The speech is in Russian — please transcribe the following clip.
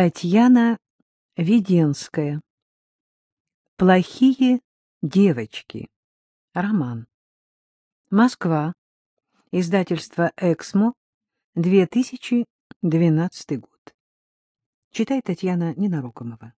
Татьяна Веденская. Плохие девочки. Роман. Москва. Издательство «Эксмо», 2012 год. Читает Татьяна Ненарокомова.